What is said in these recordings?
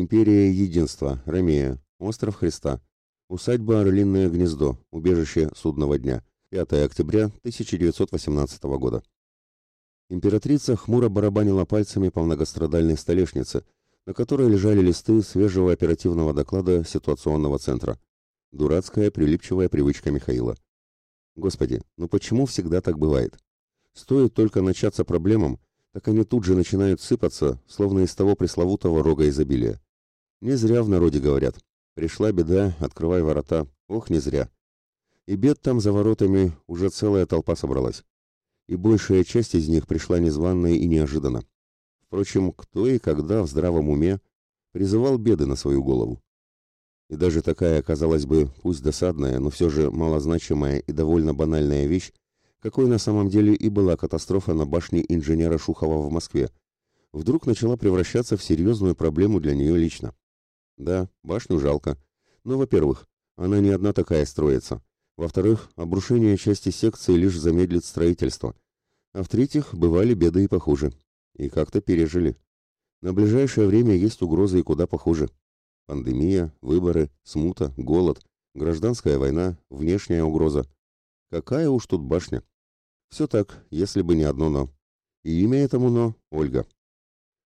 Империя Единства, Ромея, Остров Христа, усадьба Орлиное гнездо, убежище Судного дня, 5 октября 1918 года. Императрица хмуро барабанила пальцами по многострадальной столешнице, на которой лежали листы свежего оперативного доклада ситуационного центра. Дурацкая, прилипчивая привычка Михаила. Господи, ну почему всегда так бывает? Стоит только начаться проблемам, так они тут же начинают сыпаться, словно из того пресловутого рога изобилия. Не зря в народе говорят. Пришла беда, открывай ворота. Ох, не зря. И бед там за воротами уже целая толпа собралась. И большая часть из них пришла незваная и неожиданно. Впрочем, кто и когда в здравом уме призывал беды на свою голову? И даже такая, казалось бы, пусть досадная, но все же малозначимая и довольно банальная вещь, какой на самом деле и была катастрофа на башне инженера Шухова в Москве, вдруг начала превращаться в серьезную проблему для нее лично. Да, башню жалко. Но, во-первых, она не одна такая строится. Во-вторых, обрушение части секции лишь замедлит строительство. А в-третьих, бывали беды и похуже. И как-то пережили. На ближайшее время есть угрозы и куда похуже. Пандемия, выборы, смута, голод, гражданская война, внешняя угроза. Какая уж тут башня. Все так, если бы не одно «но». И имя этому «но» — Ольга.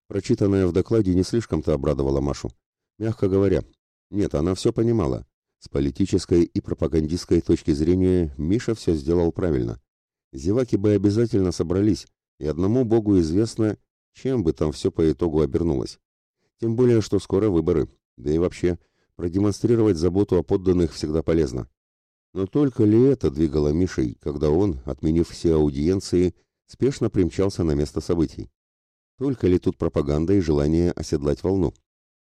Прочитанное в докладе не слишком-то обрадовало Машу. Мягко говоря. Нет, она все понимала. С политической и пропагандистской точки зрения Миша все сделал правильно. Зеваки бы обязательно собрались, и одному богу известно, чем бы там все по итогу обернулось. Тем более, что скоро выборы. Да и вообще, продемонстрировать заботу о подданных всегда полезно. Но только ли это двигало Мишей, когда он, отменив все аудиенции, спешно примчался на место событий? Только ли тут пропаганда и желание оседлать волну?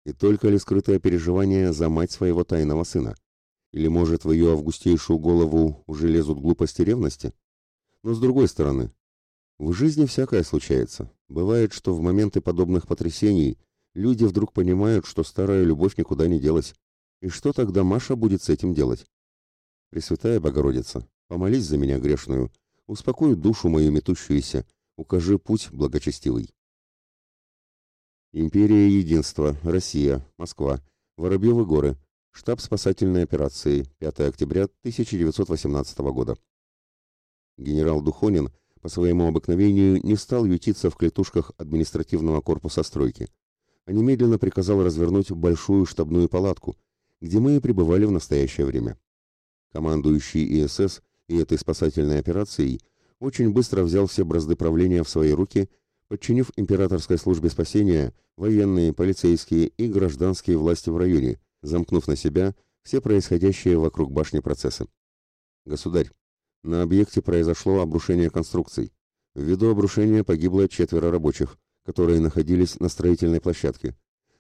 И только ли скрытое переживание за мать своего тайного сына? Или, может, в ее августейшую голову уже лезут глупости ревности? Но с другой стороны, в жизни всякое случается. Бывает, что в моменты подобных потрясений люди вдруг понимают, что старая любовь никуда не делась. И что тогда Маша будет с этим делать? Пресвятая Богородица, помолись за меня грешную, успокой душу мою метущуюся, укажи путь благочестивый. Империя Единства, Россия, Москва, Воробьевы горы, штаб спасательной операции, 5 октября 1918 года. Генерал Духонин по своему обыкновению не стал ютиться в клетушках административного корпуса стройки, а немедленно приказал развернуть большую штабную палатку, где мы и пребывали в настоящее время. Командующий ИСС и этой спасательной операцией очень быстро взял все бразды правления в свои руки подчинив императорской службе спасения военные, полицейские и гражданские власти в районе, замкнув на себя все происходящие вокруг башни процессы. Государь, на объекте произошло обрушение конструкций. Ввиду обрушения погибло четверо рабочих, которые находились на строительной площадке,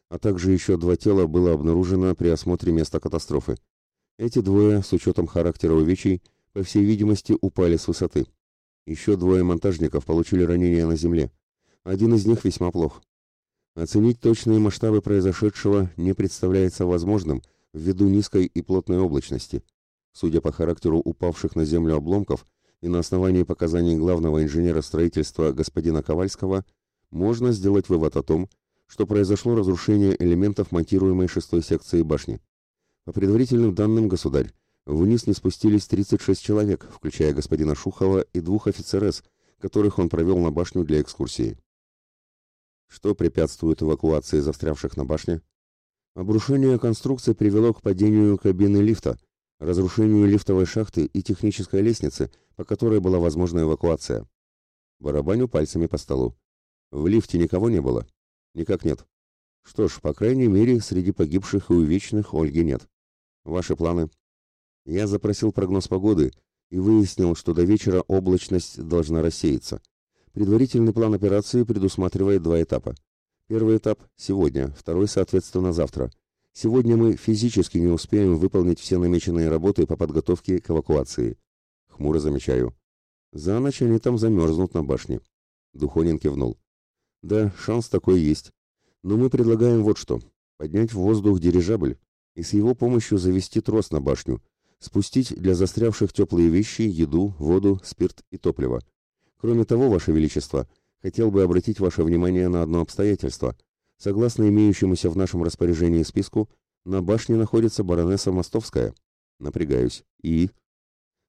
а также еще два тела было обнаружено при осмотре места катастрофы. Эти двое, с учетом характера увечий, по всей видимости, упали с высоты. Еще двое монтажников получили ранения на земле, один из них весьма плох. Оценить точные масштабы произошедшего не представляется возможным ввиду низкой и плотной облачности. Судя по характеру упавших на землю обломков и на основании показаний главного инженера строительства господина Ковальского, можно сделать вывод о том, что произошло разрушение элементов монтируемой шестой секции башни. По предварительным данным, государь, вниз не спустились 36 человек, включая господина Шухова и двух офицеров, которых он провел на башню для экскурсии. Что препятствует эвакуации застрявших на башне? Обрушение конструкции привело к падению кабины лифта, разрушению лифтовой шахты и технической лестницы, по которой была возможна эвакуация. Барабаню пальцами по столу. В лифте никого не было? Никак нет. Что ж, по крайней мере, среди погибших и увечных Ольги нет. Ваши планы? Я запросил прогноз погоды и выяснил, что до вечера облачность должна рассеяться. Предварительный план операции предусматривает два этапа. Первый этап – сегодня, второй, соответственно, завтра. Сегодня мы физически не успеем выполнить все намеченные работы по подготовке к эвакуации. Хмуро замечаю. За ночь они там замерзнут на башне. Духонин кивнул. Да, шанс такой есть. Но мы предлагаем вот что. Поднять в воздух дирижабль и с его помощью завести трос на башню, спустить для застрявших теплые вещи, еду, воду, спирт и топливо – Кроме того, Ваше Величество, хотел бы обратить ваше внимание на одно обстоятельство. Согласно имеющемуся в нашем распоряжении списку, на башне находится баронесса Мостовская. Напрягаюсь. И...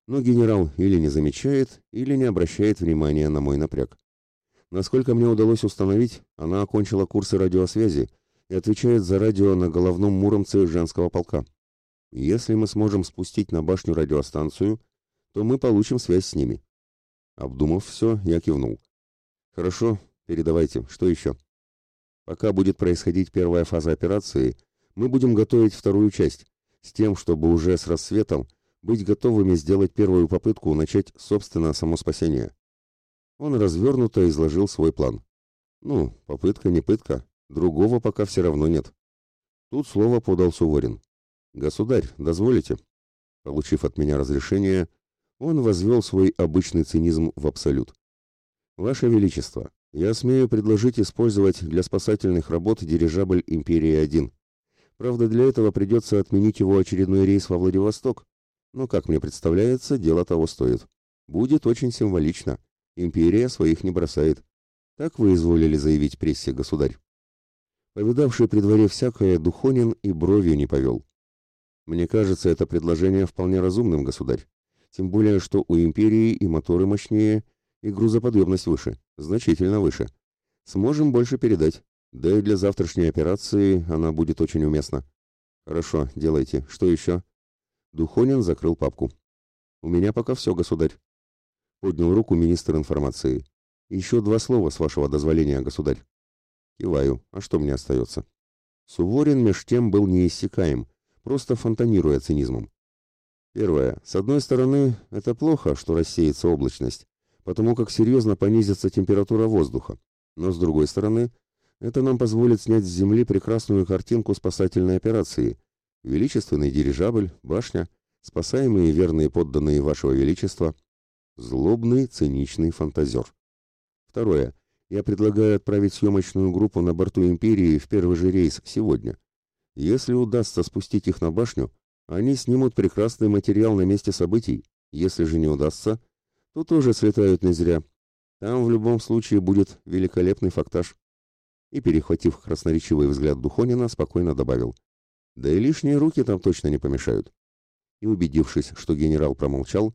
Но генерал или не замечает, или не обращает внимания на мой напряг. Насколько мне удалось установить, она окончила курсы радиосвязи и отвечает за радио на головном муромце женского полка. Если мы сможем спустить на башню радиостанцию, то мы получим связь с ними. Обдумав все, я кивнул. Хорошо, передавайте. Что еще? Пока будет происходить первая фаза операции, мы будем готовить вторую часть, с тем, чтобы уже с рассветом быть готовыми сделать первую попытку начать, собственно, само спасение. Он развернуто изложил свой план. Ну, попытка не пытка, другого пока все равно нет. Тут слово подал Суворин. «Государь, дозволите?» Получив от меня разрешение, он возвел свой обычный цинизм в абсолют. «Ваше Величество, я смею предложить использовать для спасательных работ дирижабль «Империя-1». Правда, для этого придется отменить его очередной рейс во Владивосток, но, как мне представляется, дело того стоит. Будет очень символично. Империя своих не бросает. Так вы изволили заявить прессе, государь. Повидавший при дворе всякое, Духонин и бровью не повел. Мне кажется, это предложение вполне разумным, государь. Тем более, что у империи и моторы мощнее, и грузоподъемность выше, значительно выше. Сможем больше передать. Да и для завтрашней операции она будет очень уместна. Хорошо, делайте. Что еще? Духонин закрыл папку. У меня пока все, государь. Поднял руку министр информации. Еще два слова, с вашего дозволения, государь. Киваю. А что мне остается? Суворин меж тем был неиссякаем, просто фонтанируя цинизмом. Первое. С одной стороны, это плохо, что рассеется облачность, потому как серьезно понизится температура воздуха. Но с другой стороны, это нам позволит снять с Земли прекрасную картинку спасательной операции. Величественный дирижабль, башня, спасаемые верные подданные Вашего Величества. Злобный, циничный фантазер. Второе. Я предлагаю отправить съемочную группу на борту Империи в первый же рейс сегодня. Если удастся спустить их на башню, они снимут прекрасный материал на месте событий. Если же не удастся, то тоже слетают не зря. Там в любом случае будет великолепный фактаж. И, перехватив красноречивый взгляд Духонина, спокойно добавил. Да и лишние руки там точно не помешают. И, убедившись, что генерал промолчал,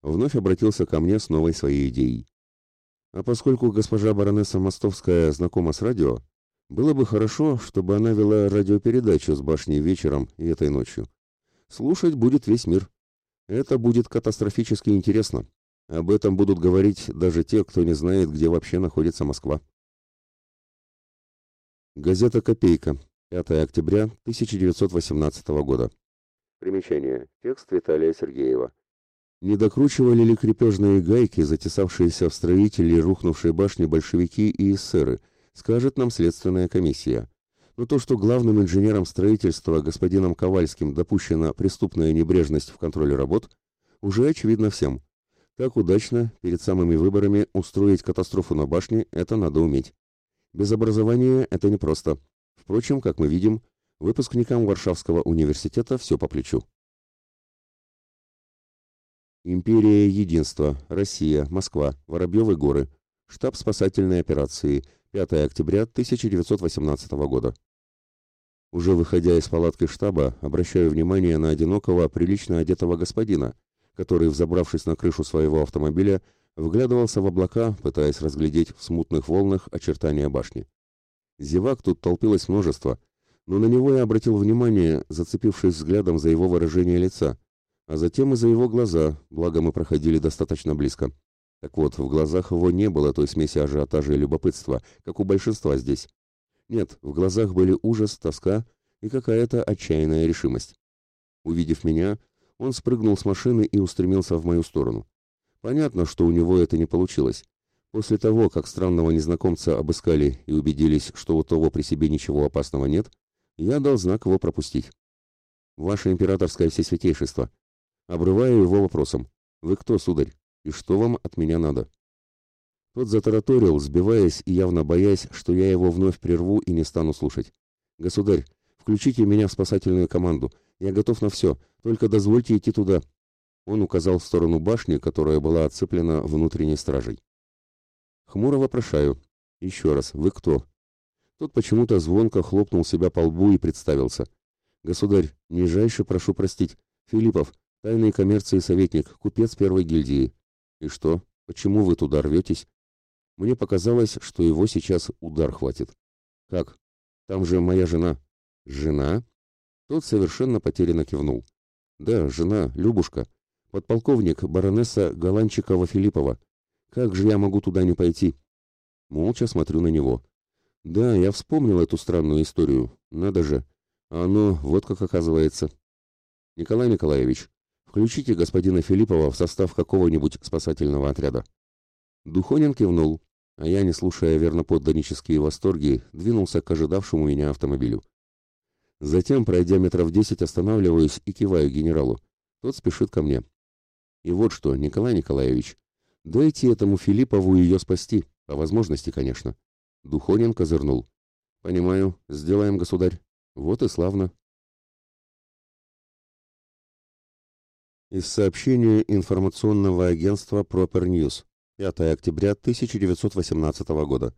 вновь обратился ко мне с новой своей идеей. А поскольку госпожа баронесса Мостовская знакома с радио, было бы хорошо, чтобы она вела радиопередачу с башни вечером и этой ночью. Слушать будет весь мир. Это будет катастрофически интересно. Об этом будут говорить даже те, кто не знает, где вообще находится Москва. Газета «Копейка», 5 октября 1918 года. Примечание. Текст Виталия Сергеева. Не докручивали ли крепежные гайки, затесавшиеся в строители рухнувшей башни большевики и эсеры, скажет нам следственная комиссия. Но то, что главным инженером строительства господином Ковальским допущена преступная небрежность в контроле работ, уже очевидно всем. Так удачно перед самыми выборами устроить катастрофу на башне – это надо уметь. Без образования это непросто. Впрочем, как мы видим, выпускникам Варшавского университета все по плечу. Империя Единства, Россия, Москва, Воробьевы горы. Штаб спасательной операции. 5 октября 1918 года. Уже выходя из палатки штаба, обращаю внимание на одинокого, прилично одетого господина, который, взобравшись на крышу своего автомобиля, вглядывался в облака, пытаясь разглядеть в смутных волнах очертания башни. Зевак тут толпилось множество, но на него я обратил внимание, зацепившись взглядом за его выражение лица, а затем и за его глаза, благо мы проходили достаточно близко. Так вот, в глазах его не было той смеси ажиотажа и любопытства, как у большинства здесь. Нет, в глазах были ужас, тоска и какая-то отчаянная решимость. Увидев меня, он спрыгнул с машины и устремился в мою сторону. Понятно, что у него это не получилось. После того, как странного незнакомца обыскали и убедились, что у того при себе ничего опасного нет, я дал знак его пропустить. «Ваше императорское всесвятейшество». Обрываю его вопросом. «Вы кто, сударь? И что вам от меня надо?» Тот затараторил, сбиваясь и явно боясь, что я его вновь прерву и не стану слушать. «Государь, включите меня в спасательную команду. Я готов на все. Только дозвольте идти туда». Он указал в сторону башни, которая была отцеплена внутренней стражей. «Хмуро вопрошаю. Еще раз, вы кто?» Тот почему-то звонко хлопнул себя по лбу и представился. «Государь, нижайше прошу простить. Филиппов, тайный коммерции советник, купец первой гильдии». «И что? Почему вы туда рветесь?» Мне показалось, что его сейчас удар хватит. «Как? Там же моя жена». «Жена?» Тот совершенно потерянно кивнул. «Да, жена, Любушка. Подполковник, баронесса Голанчикова-Филиппова. Как же я могу туда не пойти?» Молча смотрю на него. «Да, я вспомнил эту странную историю. Надо же. Оно вот как оказывается. Николай Николаевич, включите господина Филиппова в состав какого-нибудь спасательного отряда». Духонин кивнул, а я, не слушая верноподданнические восторги, двинулся к ожидавшему меня автомобилю. Затем, пройдя метров десять, останавливаюсь и киваю генералу. Тот спешит ко мне. И вот что, Николай Николаевич, дайте этому Филиппову ее спасти, по возможности, конечно. Духонин козырнул. Понимаю, сделаем, государь. Вот и славно. Из сообщения информационного агентства Proper News. 5 октября 1918 года.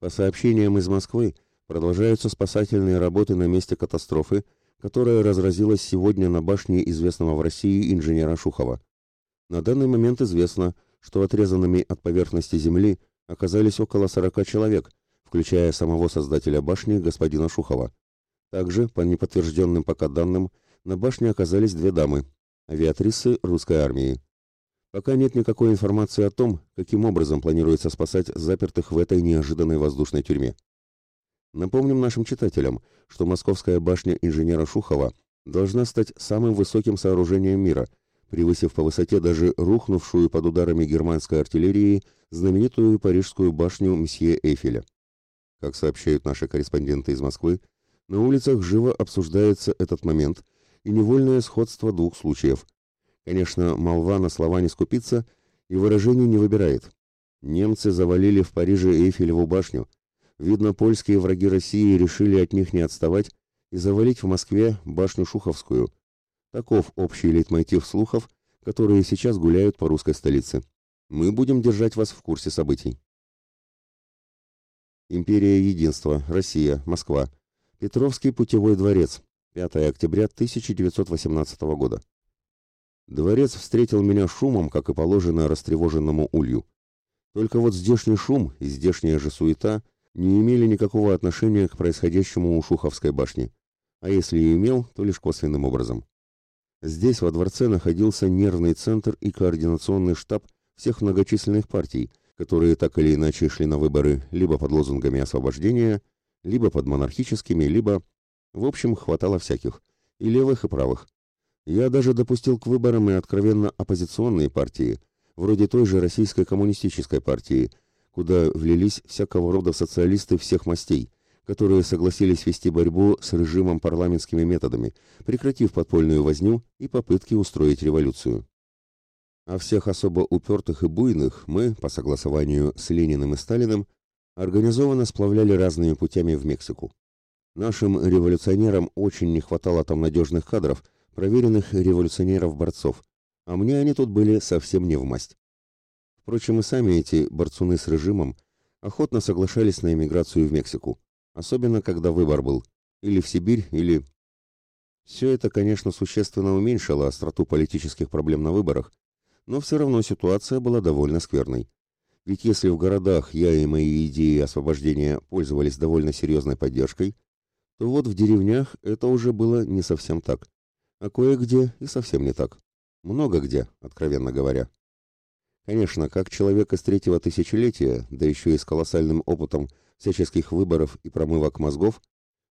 По сообщениям из Москвы, продолжаются спасательные работы на месте катастрофы, которая разразилась сегодня на башне известного в России инженера Шухова. На данный момент известно, что отрезанными от поверхности Земли оказались около 40 человек, включая самого создателя башни господина Шухова. Также, по неподтвержденным пока данным, на башне оказались две дамы, авиатрисы русской армии. Пока нет никакой информации о том, каким образом планируется спасать запертых в этой неожиданной воздушной тюрьме. Напомним нашим читателям, что Московская башня инженера Шухова должна стать самым высоким сооружением мира, превысив по высоте даже рухнувшую под ударами германской артиллерии знаменитую парижскую башню мсье Эйфеля. Как сообщают наши корреспонденты из Москвы, на улицах живо обсуждается этот момент и невольное сходство двух случаев – Конечно, молва на слова не скупится и выражений не выбирает. Немцы завалили в Париже Эйфелеву башню. Видно, польские враги России решили от них не отставать и завалить в Москве башню Шуховскую. Таков общий лейтмотив слухов, которые сейчас гуляют по русской столице. Мы будем держать вас в курсе событий. Империя Единства, Россия, Москва. Петровский путевой дворец. 5 октября 1918 года. Дворец встретил меня шумом, как и положено растревоженному улью. Только вот здешний шум и здешняя же суета не имели никакого отношения к происходящему у Шуховской башни, а если и имел, то лишь косвенным образом. Здесь во дворце находился нервный центр и координационный штаб всех многочисленных партий, которые так или иначе шли на выборы либо под лозунгами освобождения, либо под монархическими, либо... В общем, хватало всяких, и левых, и правых. Я даже допустил к выборам и откровенно оппозиционные партии, вроде той же Российской коммунистической партии, куда влились всякого рода социалисты всех мастей, которые согласились вести борьбу с режимом парламентскими методами, прекратив подпольную возню и попытки устроить революцию. А всех особо упертых и буйных мы, по согласованию с Лениным и Сталиным, организованно сплавляли разными путями в Мексику. Нашим революционерам очень не хватало там надежных кадров, проверенных революционеров-борцов, а мне они тут были совсем не в масть. Впрочем, и сами эти борцуны с режимом охотно соглашались на эмиграцию в Мексику, особенно когда выбор был или в Сибирь, или... Все это, конечно, существенно уменьшило остроту политических проблем на выборах, но все равно ситуация была довольно скверной. Ведь если в городах я и мои идеи освобождения пользовались довольно серьезной поддержкой, то вот в деревнях это уже было не совсем так а кое-где и совсем не так. Много где, откровенно говоря. Конечно, как человек из третьего тысячелетия, да еще и с колоссальным опытом всяческих выборов и промывок мозгов,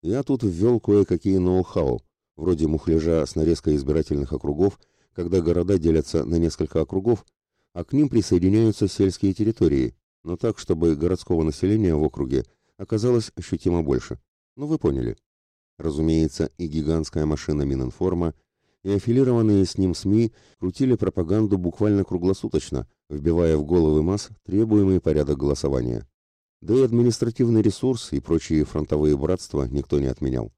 я тут ввел кое-какие ноу-хау, вроде мухляжа с нарезкой избирательных округов, когда города делятся на несколько округов, а к ним присоединяются сельские территории, но так, чтобы городского населения в округе оказалось ощутимо больше. Ну вы поняли. Разумеется, и гигантская машина Мининформа, и аффилированные с ним СМИ крутили пропаганду буквально круглосуточно, вбивая в головы масс требуемый порядок голосования. Да и административный ресурс и прочие фронтовые братства никто не отменял.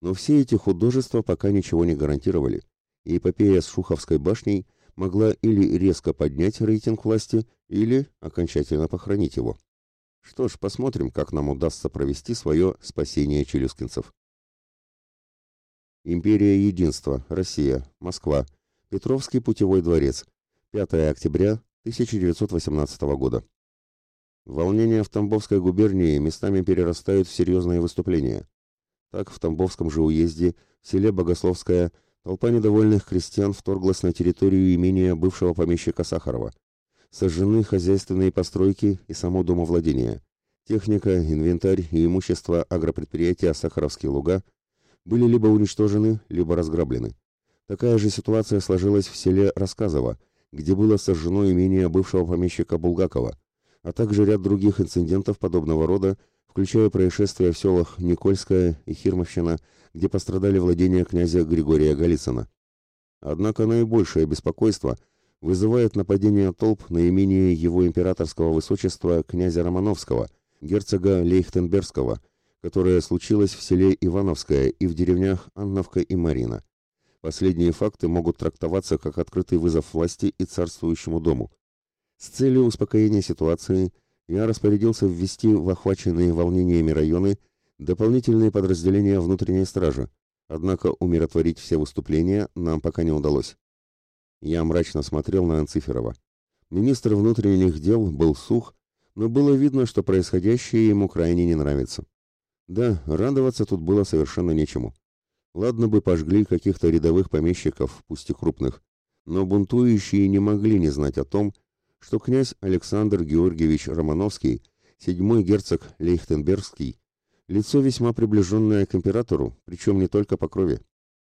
Но все эти художества пока ничего не гарантировали, и эпопея с Шуховской башней могла или резко поднять рейтинг власти, или окончательно похоронить его. Что ж, посмотрим, как нам удастся провести свое спасение челюскинцев. Империя Единства, Россия, Москва, Петровский путевой дворец, 5 октября 1918 года. Волнения в Тамбовской губернии местами перерастают в серьезные выступления. Так, в Тамбовском же уезде, в селе Богословское, толпа недовольных крестьян вторглась на территорию имения бывшего помещика Сахарова. Сожжены хозяйственные постройки и само домовладение. Техника, инвентарь и имущество агропредприятия «Сахаровские луга» были либо уничтожены, либо разграблены. Такая же ситуация сложилась в селе Рассказово, где было сожжено имение бывшего помещика Булгакова, а также ряд других инцидентов подобного рода, включая происшествия в селах Никольская и Хирмовщина, где пострадали владения князя Григория Голицына. Однако наибольшее беспокойство вызывает нападение толп на имение его императорского высочества князя Романовского, герцога Лейхтенбергского, которое случилось в селе Ивановское и в деревнях Анновка и Марина. Последние факты могут трактоваться как открытый вызов власти и царствующему дому. С целью успокоения ситуации я распорядился ввести в охваченные волнениями районы дополнительные подразделения внутренней стражи, однако умиротворить все выступления нам пока не удалось. Я мрачно смотрел на Анциферова. Министр внутренних дел был сух, но было видно, что происходящее ему крайне не нравится. Да, радоваться тут было совершенно нечему. Ладно бы пожгли каких-то рядовых помещиков, пусть и крупных, но бунтующие не могли не знать о том, что князь Александр Георгиевич Романовский, седьмой герцог Лейхтенбергский, лицо весьма приближенное к императору, причем не только по крови.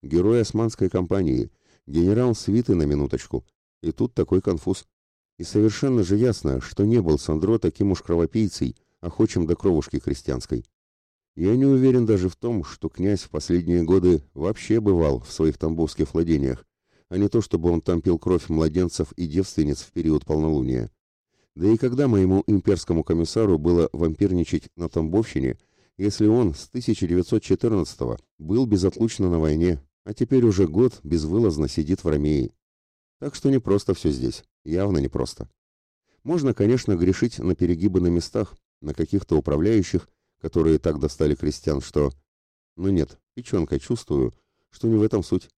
Герой османской кампании, генерал свиты на минуточку. И тут такой конфуз. И совершенно же ясно, что не был Сандро таким уж кровопийцей, охочим до кровушки крестьянской. Я не уверен даже в том, что князь в последние годы вообще бывал в своих тамбовских владениях, а не то, чтобы он там пил кровь младенцев и девственниц в период полнолуния. Да и когда моему имперскому комиссару было вампирничать на Тамбовщине, если он с 1914-го был безотлучно на войне, а теперь уже год безвылазно сидит в Ромеи. Так что не просто все здесь, явно не просто. Можно, конечно, грешить на перегибы на местах, на каких-то управляющих, которые так достали крестьян, что... Ну нет, печенкой чувствую, что не в этом суть.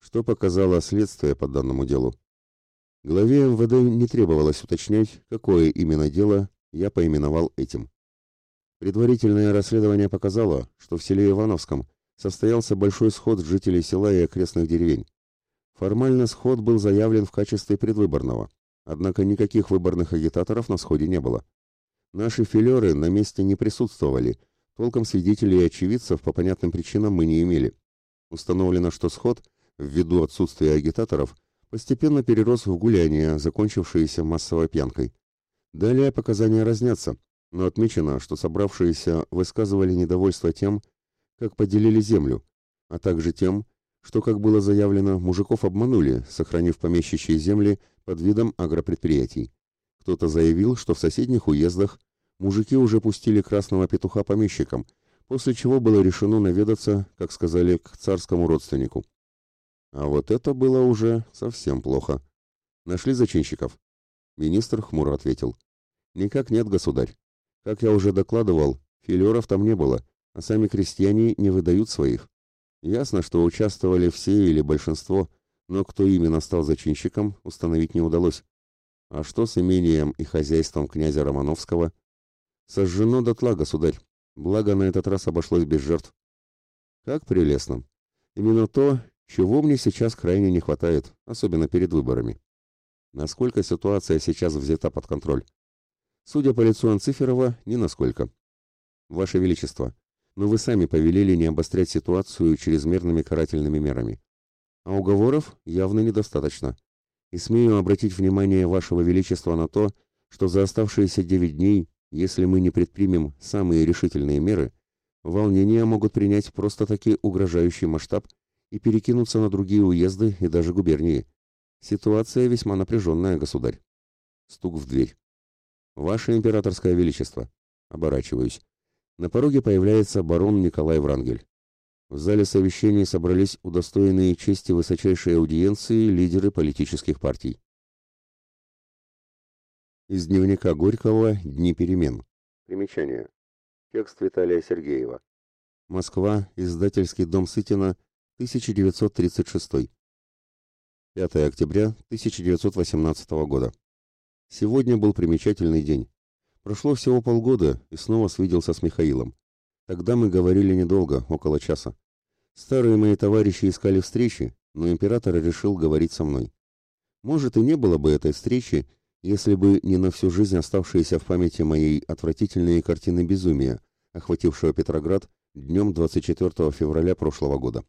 Что показало следствие по данному делу? Главе МВД не требовалось уточнять, какое именно дело я поименовал этим. Предварительное расследование показало, что в селе Ивановском состоялся большой сход жителей села и окрестных деревень. Формально сход был заявлен в качестве предвыборного, однако никаких выборных агитаторов на сходе не было. Наши филеры на месте не присутствовали, толком свидетелей и очевидцев по понятным причинам мы не имели. Установлено, что сход, ввиду отсутствия агитаторов, постепенно перерос в гуляние, закончившееся массовой пьянкой. Далее показания разнятся, но отмечено, что собравшиеся высказывали недовольство тем, как поделили землю, а также тем, что, как было заявлено, мужиков обманули, сохранив помещичьи земли под видом агропредприятий. Кто-то заявил, что в соседних уездах мужики уже пустили красного петуха помещикам, после чего было решено наведаться, как сказали, к царскому родственнику. А вот это было уже совсем плохо. Нашли зачинщиков? Министр хмуро ответил. Никак нет, государь. Как я уже докладывал, филеров там не было, а сами крестьяне не выдают своих. Ясно, что участвовали все или большинство, но кто именно стал зачинщиком, установить не удалось. А что с имением и хозяйством князя Романовского? Сожжено дотла, государь. Благо, на этот раз обошлось без жертв. Как прелестно. Именно то, чего мне сейчас крайне не хватает, особенно перед выборами. Насколько ситуация сейчас взята под контроль? Судя по лицу Анциферова, ни насколько. Ваше Величество, но вы сами повелели не обострять ситуацию чрезмерными карательными мерами. А уговоров явно недостаточно и смею обратить внимание Вашего Величества на то, что за оставшиеся девять дней, если мы не предпримем самые решительные меры, волнения могут принять просто-таки угрожающий масштаб и перекинуться на другие уезды и даже губернии. Ситуация весьма напряженная, государь. Стук в дверь. Ваше императорское величество. Оборачиваюсь. На пороге появляется барон Николай Врангель. В зале совещаний собрались удостоенные чести высочайшей аудиенции лидеры политических партий. Из дневника Горького «Дни перемен». Примечание. Текст Виталия Сергеева. Москва, издательский дом Сытина, 1936. 5 октября 1918 года. Сегодня был примечательный день. Прошло всего полгода, и снова свиделся с Михаилом. Тогда мы говорили недолго, около часа. Старые мои товарищи искали встречи, но император решил говорить со мной. Может, и не было бы этой встречи, если бы не на всю жизнь оставшиеся в памяти моей отвратительные картины безумия, охватившего Петроград днем 24 февраля прошлого года.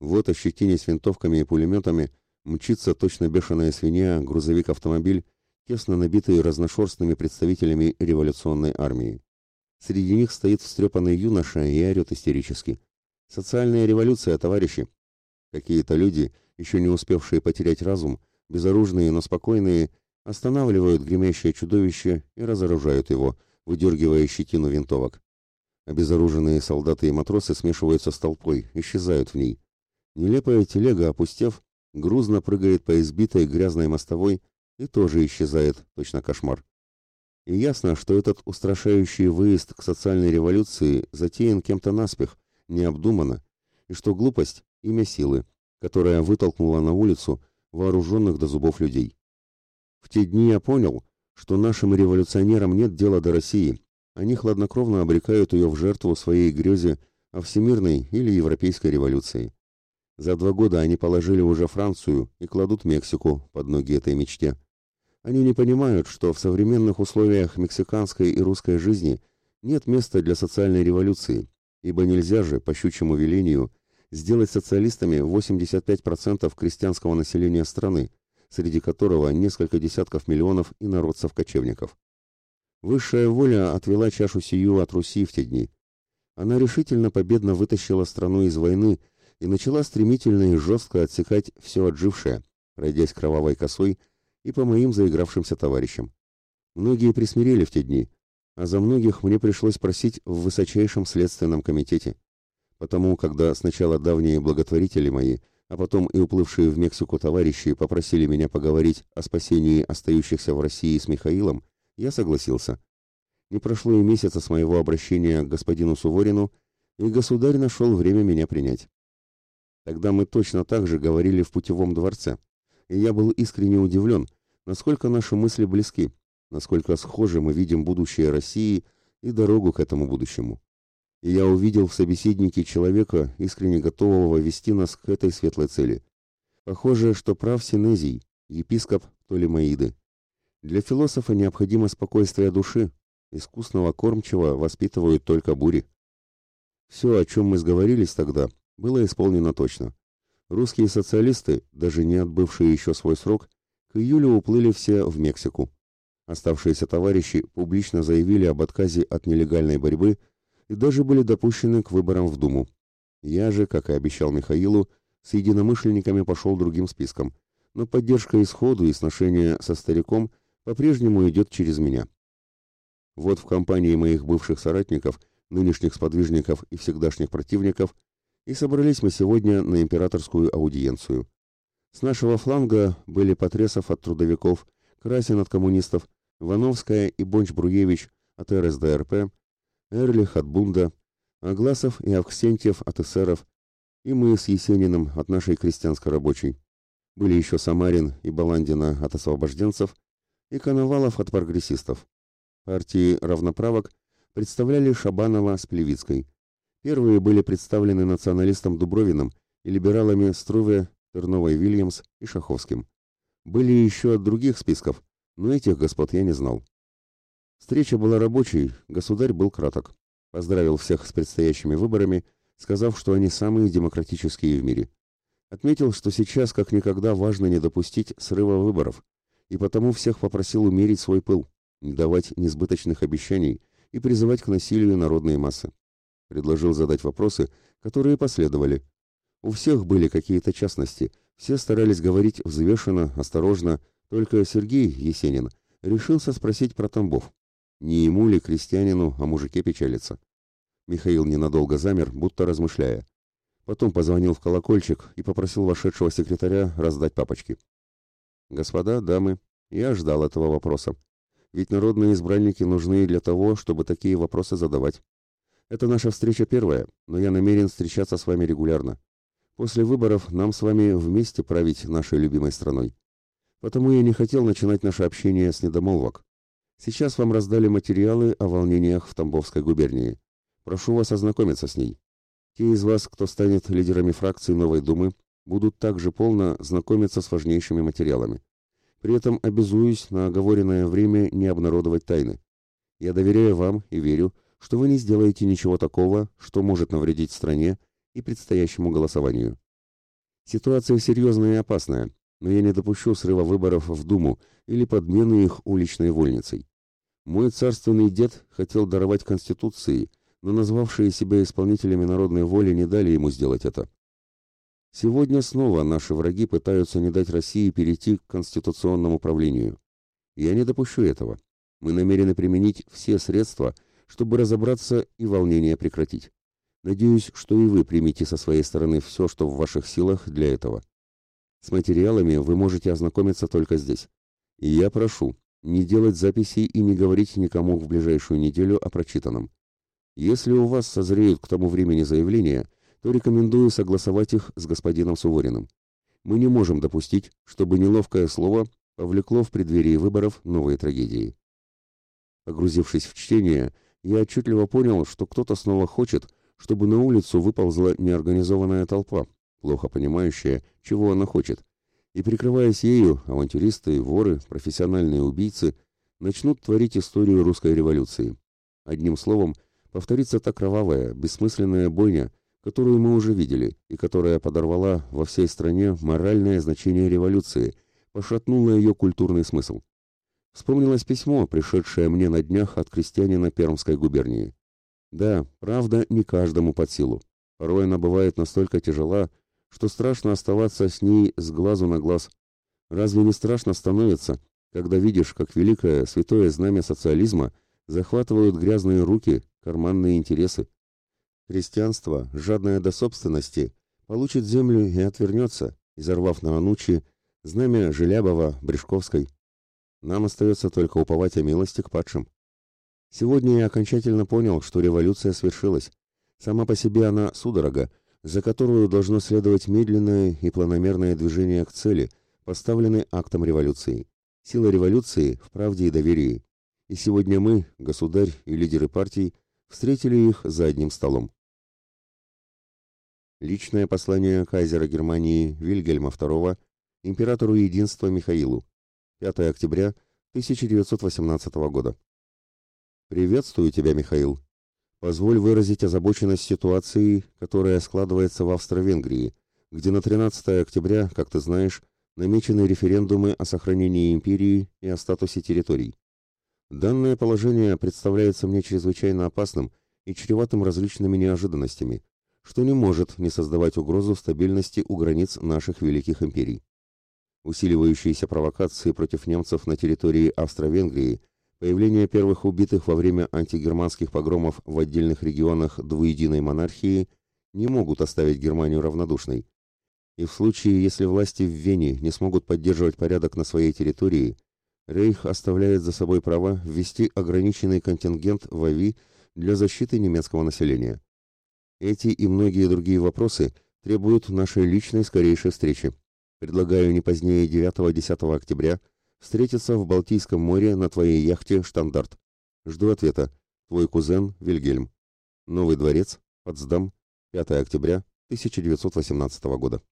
Вот, ощетинясь винтовками и пулеметами, мчится точно бешеная свинья грузовик-автомобиль, тесно набитый разношерстными представителями революционной армии. Среди них стоит встрепанный юноша и орет истерически. «Социальная революция, товарищи!» Какие-то люди, еще не успевшие потерять разум, безоружные, но спокойные, останавливают гремящее чудовище и разоружают его, выдергивая щетину винтовок. Обезоруженные солдаты и матросы смешиваются с толпой, исчезают в ней. Нелепая телега, опустев, грузно прыгает по избитой грязной мостовой и тоже исчезает, точно кошмар. И ясно, что этот устрашающий выезд к социальной революции затеян кем-то наспех, необдуманно, и что глупость – имя силы, которая вытолкнула на улицу вооруженных до зубов людей. В те дни я понял, что нашим революционерам нет дела до России, они хладнокровно обрекают ее в жертву своей грезе о всемирной или европейской революции. За два года они положили уже Францию и кладут Мексику под ноги этой мечте. Они не понимают, что в современных условиях мексиканской и русской жизни нет места для социальной революции, ибо нельзя же, по щучьему велению, сделать социалистами 85% крестьянского населения страны, среди которого несколько десятков миллионов инородцев-кочевников. Высшая воля отвела чашу сию от Руси в те дни. Она решительно победно вытащила страну из войны и начала стремительно и жестко отсекать все отжившее, пройдясь кровавой косой и по моим заигравшимся товарищам. Многие присмирели в те дни, а за многих мне пришлось просить в высочайшем следственном комитете. Потому, когда сначала давние благотворители мои, а потом и уплывшие в Мексику товарищи попросили меня поговорить о спасении остающихся в России с Михаилом, я согласился. Не прошло и месяца с моего обращения к господину Суворину, и государь нашел время меня принять. Тогда мы точно так же говорили в путевом дворце, и я был искренне удивлен, насколько наши мысли близки, насколько схожи мы видим будущее России и дорогу к этому будущему. И я увидел в собеседнике человека, искренне готового вести нас к этой светлой цели. Похоже, что прав Синезий, епископ Толемаиды. Для философа необходимо спокойствие души, искусного кормчего воспитывают только бури. Все, о чем мы сговорились тогда, было исполнено точно. Русские социалисты, даже не отбывшие еще свой срок, июлю уплыли все в Мексику. Оставшиеся товарищи публично заявили об отказе от нелегальной борьбы и даже были допущены к выборам в Думу. Я же, как и обещал Михаилу, с единомышленниками пошел другим списком, но поддержка исходу и сношение со стариком по-прежнему идет через меня. Вот в компании моих бывших соратников, нынешних сподвижников и всегдашних противников, и собрались мы сегодня на императорскую аудиенцию. С нашего фланга были Потресов от трудовиков, Красин от коммунистов, Вановская и Бонч-Бруевич от РСДРП, Эрлих от Бунда, Агласов и Авксентьев от эсеров, и мы с Есениным от нашей крестьянско-рабочей. Были еще Самарин и Баландина от освобожденцев, и Коновалов от прогрессистов. Партии равноправок представляли Шабанова с Плевицкой. Первые были представлены националистом Дубровиным и либералами Струве, Терновой Вильямс и Шаховским. Были еще от других списков, но этих господ я не знал. Встреча была рабочей, государь был краток. Поздравил всех с предстоящими выборами, сказав, что они самые демократические в мире. Отметил, что сейчас как никогда важно не допустить срыва выборов, и потому всех попросил умерить свой пыл, не давать несбыточных обещаний и призывать к насилию народные массы. Предложил задать вопросы, которые последовали. У всех были какие-то частности, все старались говорить взвешенно, осторожно, только Сергей Есенин решился спросить про Тамбов. Не ему ли, крестьянину, о мужике печалиться? Михаил ненадолго замер, будто размышляя. Потом позвонил в колокольчик и попросил вошедшего секретаря раздать папочки. «Господа, дамы, я ждал этого вопроса. ведь народные избранники нужны для того, чтобы такие вопросы задавать. Это наша встреча первая, но я намерен встречаться с вами регулярно. После выборов нам с вами вместе править нашей любимой страной. Потому я не хотел начинать наше общение с недомолвок. Сейчас вам раздали материалы о волнениях в Тамбовской губернии. Прошу вас ознакомиться с ней. Те из вас, кто станет лидерами фракции Новой Думы, будут также полно знакомиться с важнейшими материалами. При этом обязуюсь на оговоренное время не обнародовать тайны. Я доверяю вам и верю, что вы не сделаете ничего такого, что может навредить стране и предстоящему голосованию. Ситуация серьезная и опасная, но я не допущу срыва выборов в Думу или подмены их уличной вольницей. Мой царственный дед хотел даровать Конституции, но назвавшие себя исполнителями народной воли не дали ему сделать это. Сегодня снова наши враги пытаются не дать России перейти к конституционному правлению. Я не допущу этого. Мы намерены применить все средства, чтобы разобраться и волнение прекратить. Надеюсь, что и вы примете со своей стороны все, что в ваших силах для этого. С материалами вы можете ознакомиться только здесь. И я прошу, не делать записей и не говорить никому в ближайшую неделю о прочитанном. Если у вас созреют к тому времени заявления, то рекомендую согласовать их с господином Сувориным. Мы не можем допустить, чтобы неловкое слово повлекло в преддверии выборов новые трагедии. Погрузившись в чтение, я отчетливо понял, что кто-то снова хочет, чтобы на улицу выползла неорганизованная толпа, плохо понимающая, чего она хочет, и, прикрываясь ею, авантюристы, воры, профессиональные убийцы начнут творить историю русской революции. Одним словом, повторится та кровавая, бессмысленная бойня, которую мы уже видели, и которая подорвала во всей стране моральное значение революции, пошатнула ее культурный смысл. Вспомнилось письмо, пришедшее мне на днях от крестьянина Пермской губернии. Да, правда, не каждому под силу. Порой она бывает настолько тяжела, что страшно оставаться с ней с глазу на глаз. Разве не страшно становится, когда видишь, как великое святое знамя социализма захватывают грязные руки, карманные интересы? Христианство, жадное до собственности, получит землю и отвернется, изорвав на Анучи знамя Желябова, Брешковской. Нам остается только уповать о милости к падшим. Сегодня я окончательно понял, что революция свершилась. Сама по себе она судорога, за которую должно следовать медленное и планомерное движение к цели, поставленной актом революции. Сила революции в правде и доверии. И сегодня мы, государь и лидеры партий, встретили их за одним столом. Личное послание кайзера Германии Вильгельма II императору Единства Михаилу. 5 октября 1918 года. Приветствую тебя, Михаил. Позволь выразить озабоченность ситуацией, которая складывается в Австро-Венгрии, где на 13 октября, как ты знаешь, намечены референдумы о сохранении империи и о статусе территорий. Данное положение представляется мне чрезвычайно опасным и чреватым различными неожиданностями, что не может не создавать угрозу стабильности у границ наших великих империй. Усиливающиеся провокации против немцев на территории Австро-Венгрии Появление первых убитых во время антигерманских погромов в отдельных регионах двуединой монархии не могут оставить Германию равнодушной. И в случае, если власти в Вене не смогут поддерживать порядок на своей территории, Рейх оставляет за собой право ввести ограниченный контингент в АВИ для защиты немецкого населения. Эти и многие другие вопросы требуют нашей личной скорейшей встречи. Предлагаю не позднее 9-10 октября – встретиться в Балтийском море на твоей яхте «Штандарт». Жду ответа. Твой кузен Вильгельм. Новый дворец, Потсдам, 5 октября 1918 года.